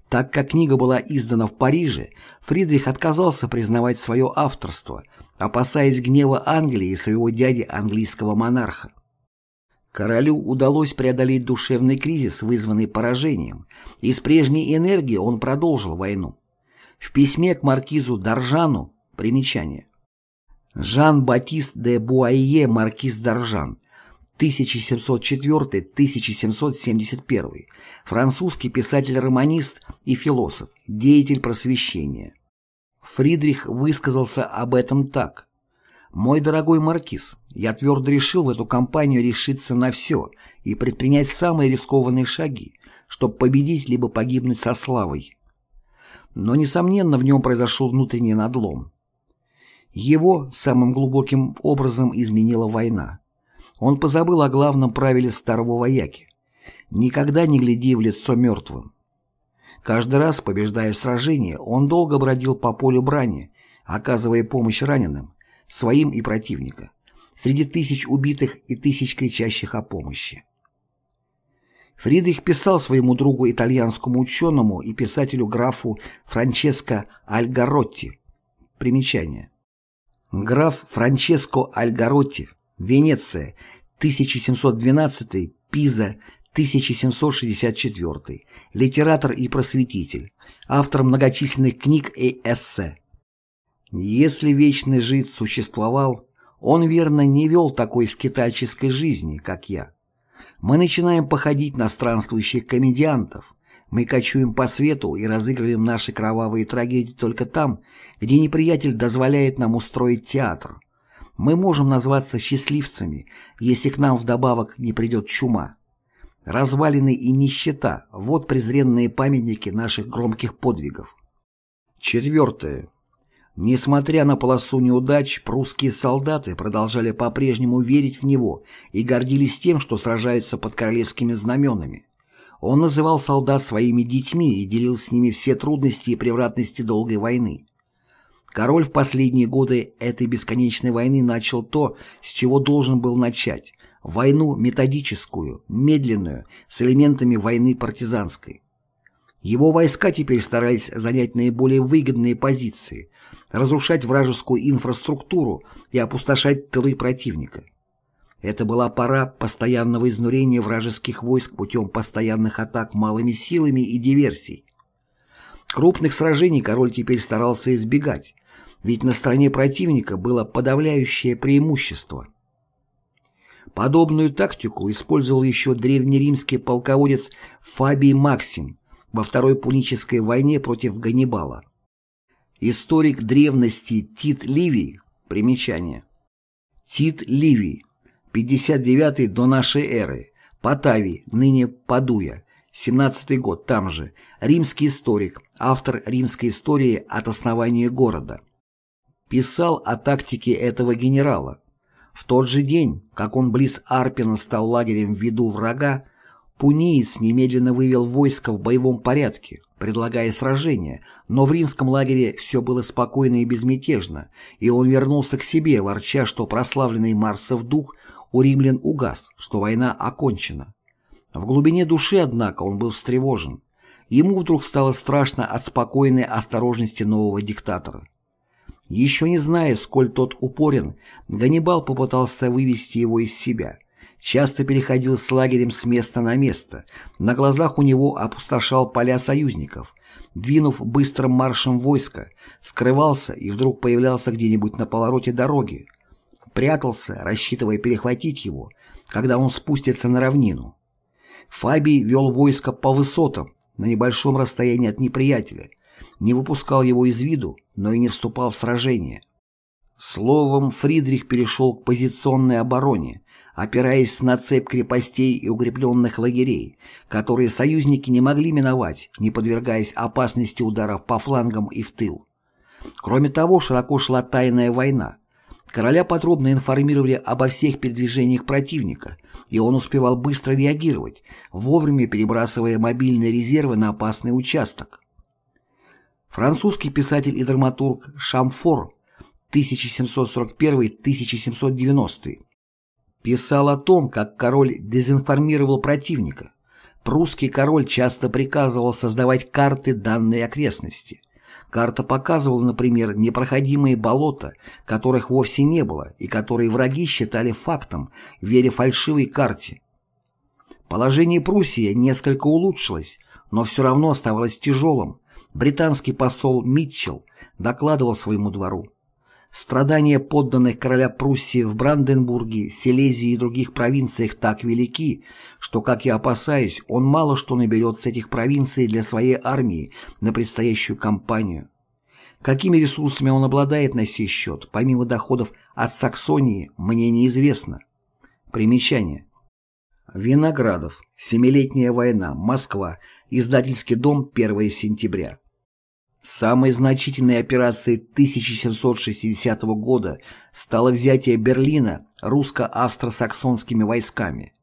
Так как книга была издана в Париже, Фридрих отказался признавать свое авторство, опасаясь гнева Англии и своего дяди английского монарха. Королю удалось преодолеть душевный кризис, вызванный поражением, и с прежней энергией он продолжил войну. В письме к маркизу Доржану примечание. Жан-Батист де Буайе маркиз Доржан 1704-1771, французский писатель-романист и философ, деятель просвещения. Фридрих высказался об этом так. «Мой дорогой маркиз, я твердо решил в эту кампанию решиться на все и предпринять самые рискованные шаги, чтобы победить либо погибнуть со славой». Но, несомненно, в нем произошел внутренний надлом. Его самым глубоким образом изменила война. Он позабыл о главном правиле старого вояки. Никогда не гляди в лицо мертвым. Каждый раз, побеждая в сражении, он долго бродил по полю брани, оказывая помощь раненым, своим и противника, среди тысяч убитых и тысяч кричащих о помощи. Фридрих писал своему другу итальянскому ученому и писателю графу Франческо Альгаротти. Примечание. Граф Франческо Альгаротти, Венеция, 1712, Пиза, 1764, литератор и просветитель, автор многочисленных книг и эссе. Если вечный жид существовал, он верно не вел такой скитальческой жизни, как я. Мы начинаем походить на странствующих комедиантов. Мы кочуем по свету и разыгрываем наши кровавые трагедии только там, где неприятель дозволяет нам устроить театр. Мы можем назваться счастливцами, если к нам вдобавок не придет чума. Развалины и нищета – вот презренные памятники наших громких подвигов. Четвертое. Несмотря на полосу неудач, прусские солдаты продолжали по-прежнему верить в него и гордились тем, что сражаются под королевскими знаменами. Он называл солдат своими детьми и делил с ними все трудности и превратности долгой войны. Король в последние годы этой бесконечной войны начал то, с чего должен был начать – войну методическую, медленную, с элементами войны партизанской. Его войска теперь старались занять наиболее выгодные позиции, разрушать вражескую инфраструктуру и опустошать тылы противника. Это была пора постоянного изнурения вражеских войск путем постоянных атак малыми силами и диверсий. Крупных сражений король теперь старался избегать, ведь на стороне противника было подавляющее преимущество. Подобную тактику использовал еще древнеримский полководец Фабий Максим во Второй Пунической войне против Ганнибала. Историк древности Тит Ливий, примечание. Тит Ливий, 59 до нашей эры, Потавий, ныне Падуя, 17 год, там же, римский историк, автор римской истории от основания города. Писал о тактике этого генерала. В тот же день, как он близ Арпина стал лагерем в виду врага, Пуниец немедленно вывел войско в боевом порядке, предлагая сражение, но в римском лагере все было спокойно и безмятежно, и он вернулся к себе, ворча, что прославленный Марсов дух у римлян угас, что война окончена. В глубине души, однако, он был встревожен. Ему вдруг стало страшно от спокойной осторожности нового диктатора. Еще не зная, сколь тот упорен, Ганнибал попытался вывести его из себя – часто переходил с лагерем с места на место. На глазах у него опустошал поля союзников. Двинув быстрым маршем войска, скрывался и вдруг появлялся где-нибудь на повороте дороги. прятался, рассчитывая перехватить его, когда он спустится на равнину. Фабий вел войско по высотам, на небольшом расстоянии от неприятеля, не выпускал его из виду, но и не вступал в сражение. Словом, Фридрих перешел к позиционной обороне, опираясь на цепь крепостей и укрепленных лагерей, которые союзники не могли миновать, не подвергаясь опасности ударов по флангам и в тыл. Кроме того, широко шла тайная война. Короля подробно информировали обо всех передвижениях противника, и он успевал быстро реагировать, вовремя перебрасывая мобильные резервы на опасный участок. Французский писатель и драматург Шамфор 1741-1790 писал о том, как король дезинформировал противника. Прусский король часто приказывал создавать карты данной окрестности – Карта показывала, например, непроходимые болота, которых вовсе не было и которые враги считали фактом, веря фальшивой карте. Положение Пруссии несколько улучшилось, но все равно оставалось тяжелым. Британский посол Митчелл докладывал своему двору. Страдания подданных короля Пруссии в Бранденбурге, Силезии и других провинциях так велики, что, как я опасаюсь, он мало что наберет с этих провинций для своей армии на предстоящую кампанию. Какими ресурсами он обладает на сей счет, помимо доходов от Саксонии, мне неизвестно. Примечание. Виноградов. Семилетняя война. Москва. Издательский дом. 1 сентября. Самой значительной операцией 1760 года стало взятие Берлина русско-австро-саксонскими войсками.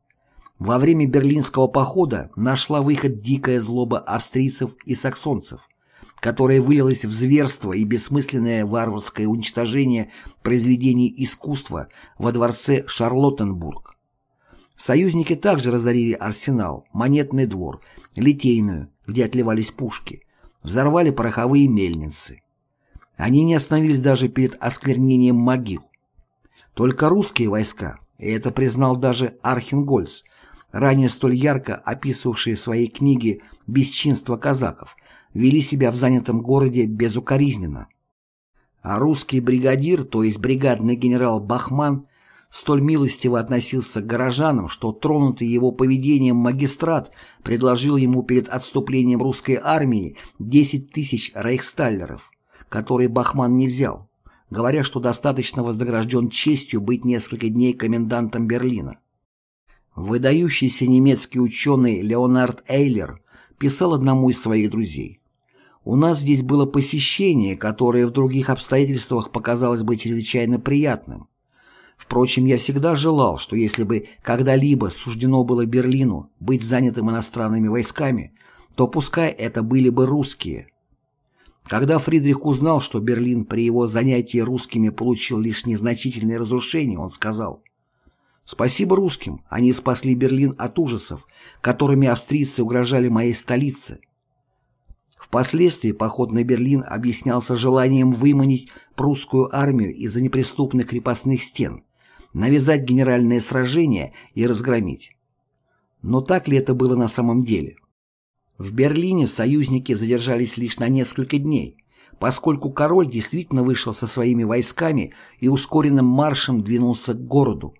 Во время берлинского похода нашла выход дикая злоба австрийцев и саксонцев, которая вылилась в зверство и бессмысленное варварское уничтожение произведений искусства во дворце Шарлоттенбург. Союзники также разорили арсенал, монетный двор, литейную, где отливались пушки – взорвали пороховые мельницы. Они не остановились даже перед осквернением могил. Только русские войска, и это признал даже Архенгольц, ранее столь ярко описывавший в своей книге «Бесчинство казаков», вели себя в занятом городе безукоризненно. А русский бригадир, то есть бригадный генерал Бахман, столь милостиво относился к горожанам, что тронутый его поведением магистрат предложил ему перед отступлением русской армии 10 тысяч рейхсталлеров, которые Бахман не взял, говоря, что достаточно вознагражден честью быть несколько дней комендантом Берлина. Выдающийся немецкий ученый Леонард Эйлер писал одному из своих друзей. «У нас здесь было посещение, которое в других обстоятельствах показалось бы чрезвычайно приятным. Впрочем, я всегда желал, что если бы когда-либо суждено было Берлину быть занятым иностранными войсками, то пускай это были бы русские. Когда Фридрих узнал, что Берлин при его занятии русскими получил лишь незначительные разрушения, он сказал «Спасибо русским, они спасли Берлин от ужасов, которыми австрийцы угрожали моей столице». Впоследствии поход на Берлин объяснялся желанием выманить прусскую армию из-за неприступных крепостных стен – навязать генеральное сражение и разгромить. Но так ли это было на самом деле? В Берлине союзники задержались лишь на несколько дней, поскольку король действительно вышел со своими войсками и ускоренным маршем двинулся к городу.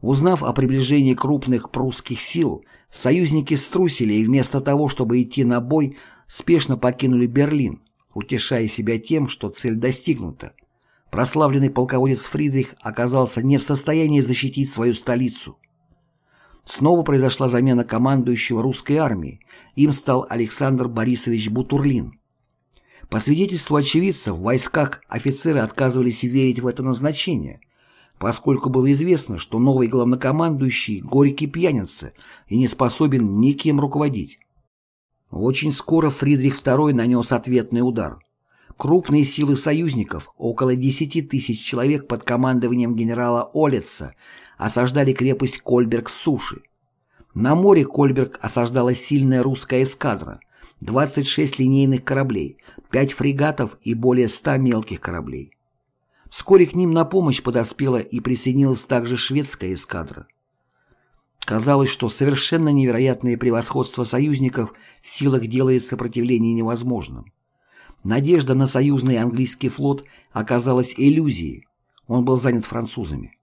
Узнав о приближении крупных прусских сил, союзники струсили и вместо того, чтобы идти на бой, спешно покинули Берлин, утешая себя тем, что цель достигнута. Прославленный полководец Фридрих оказался не в состоянии защитить свою столицу. Снова произошла замена командующего русской армией. Им стал Александр Борисович Бутурлин. По свидетельству очевидцев, в войсках офицеры отказывались верить в это назначение, поскольку было известно, что новый главнокомандующий – горький пьяница и не способен никем руководить. Очень скоро Фридрих II нанес ответный удар – Крупные силы союзников, около 10 тысяч человек под командованием генерала Олица, осаждали крепость Кольберг с суши. На море Кольберг осаждала сильная русская эскадра, 26 линейных кораблей, 5 фрегатов и более 100 мелких кораблей. Вскоре к ним на помощь подоспела и присоединилась также шведская эскадра. Казалось, что совершенно невероятное превосходство союзников в силах делает сопротивление невозможным. Надежда на союзный английский флот оказалась иллюзией. Он был занят французами.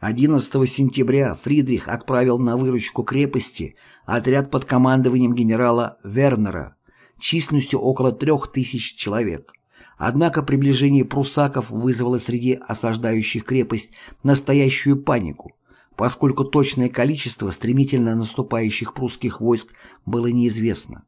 11 сентября Фридрих отправил на выручку крепости отряд под командованием генерала Вернера численностью около трех тысяч человек. Однако приближение прусаков вызвало среди осаждающих крепость настоящую панику, поскольку точное количество стремительно наступающих прусских войск было неизвестно.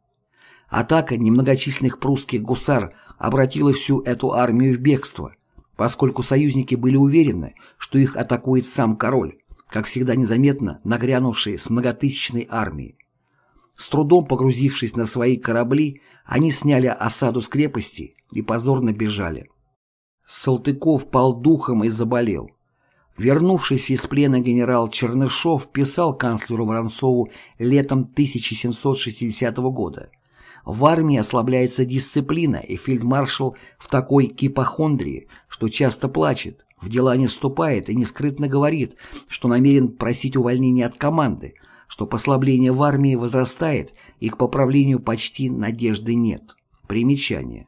Атака немногочисленных прусских гусар обратила всю эту армию в бегство, поскольку союзники были уверены, что их атакует сам король, как всегда незаметно нагрянувший с многотысячной армией. С трудом погрузившись на свои корабли, они сняли осаду с крепости и позорно бежали. Салтыков пал духом и заболел. Вернувшийся из плена генерал Чернышов писал канцлеру Воронцову летом 1760 года. В армии ослабляется дисциплина, и фельдмаршал в такой кипохондрии, что часто плачет, в дела не вступает и нескрытно говорит, что намерен просить увольнения от команды, что послабление в армии возрастает и к поправлению почти надежды нет. Примечание.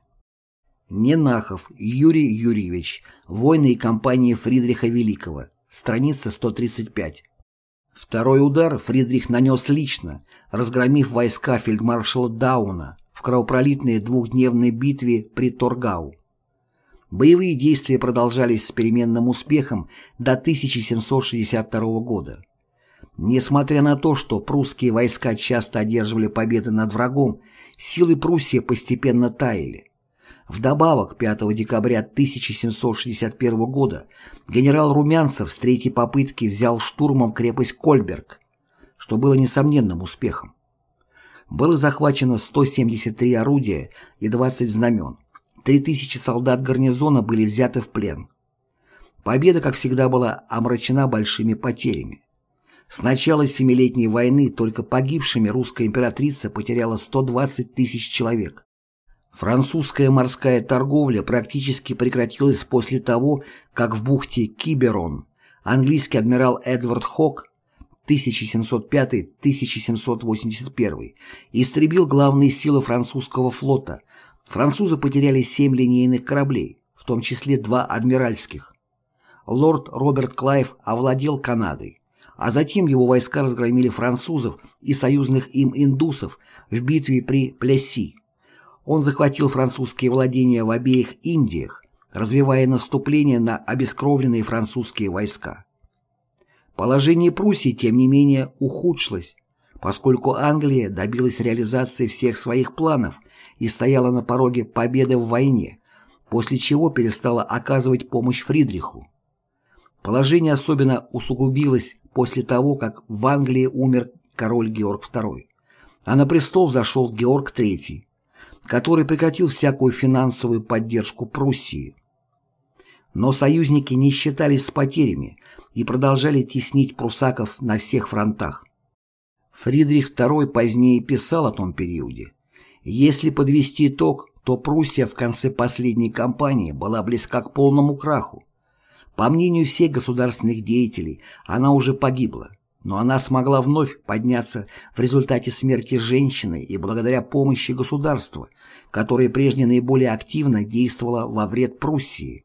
Ненахов Юрий Юрьевич. Войны и кампании Фридриха Великого. Страница 135. Второй удар Фридрих нанес лично, разгромив войска фельдмаршала Дауна в кровопролитной двухдневной битве при Торгау. Боевые действия продолжались с переменным успехом до 1762 года. Несмотря на то, что прусские войска часто одерживали победы над врагом, силы Пруссии постепенно таяли. Вдобавок, 5 декабря 1761 года генерал Румянцев с третьей попытки взял штурмом крепость Кольберг, что было несомненным успехом. Было захвачено 173 орудия и 20 знамен. 3000 солдат гарнизона были взяты в плен. Победа, как всегда, была омрачена большими потерями. С начала Семилетней войны только погибшими русская императрица потеряла 120 тысяч человек, Французская морская торговля практически прекратилась после того, как в бухте Киберон английский адмирал Эдвард Хок 1705-1781 истребил главные силы французского флота. Французы потеряли семь линейных кораблей, в том числе два адмиральских. Лорд Роберт Клайв овладел Канадой, а затем его войска разгромили французов и союзных им индусов в битве при Плесси. Он захватил французские владения в обеих Индиях, развивая наступление на обескровленные французские войска. Положение Пруссии, тем не менее, ухудшилось, поскольку Англия добилась реализации всех своих планов и стояла на пороге победы в войне, после чего перестала оказывать помощь Фридриху. Положение особенно усугубилось после того, как в Англии умер король Георг II, а на престол зашел Георг III, который прекратил всякую финансовую поддержку Пруссии. Но союзники не считались с потерями и продолжали теснить прусаков на всех фронтах. Фридрих II позднее писал о том периоде. Если подвести итог, то Пруссия в конце последней кампании была близка к полному краху. По мнению всех государственных деятелей, она уже погибла но она смогла вновь подняться в результате смерти женщины и благодаря помощи государства, которое прежде наиболее активно действовало во вред Пруссии.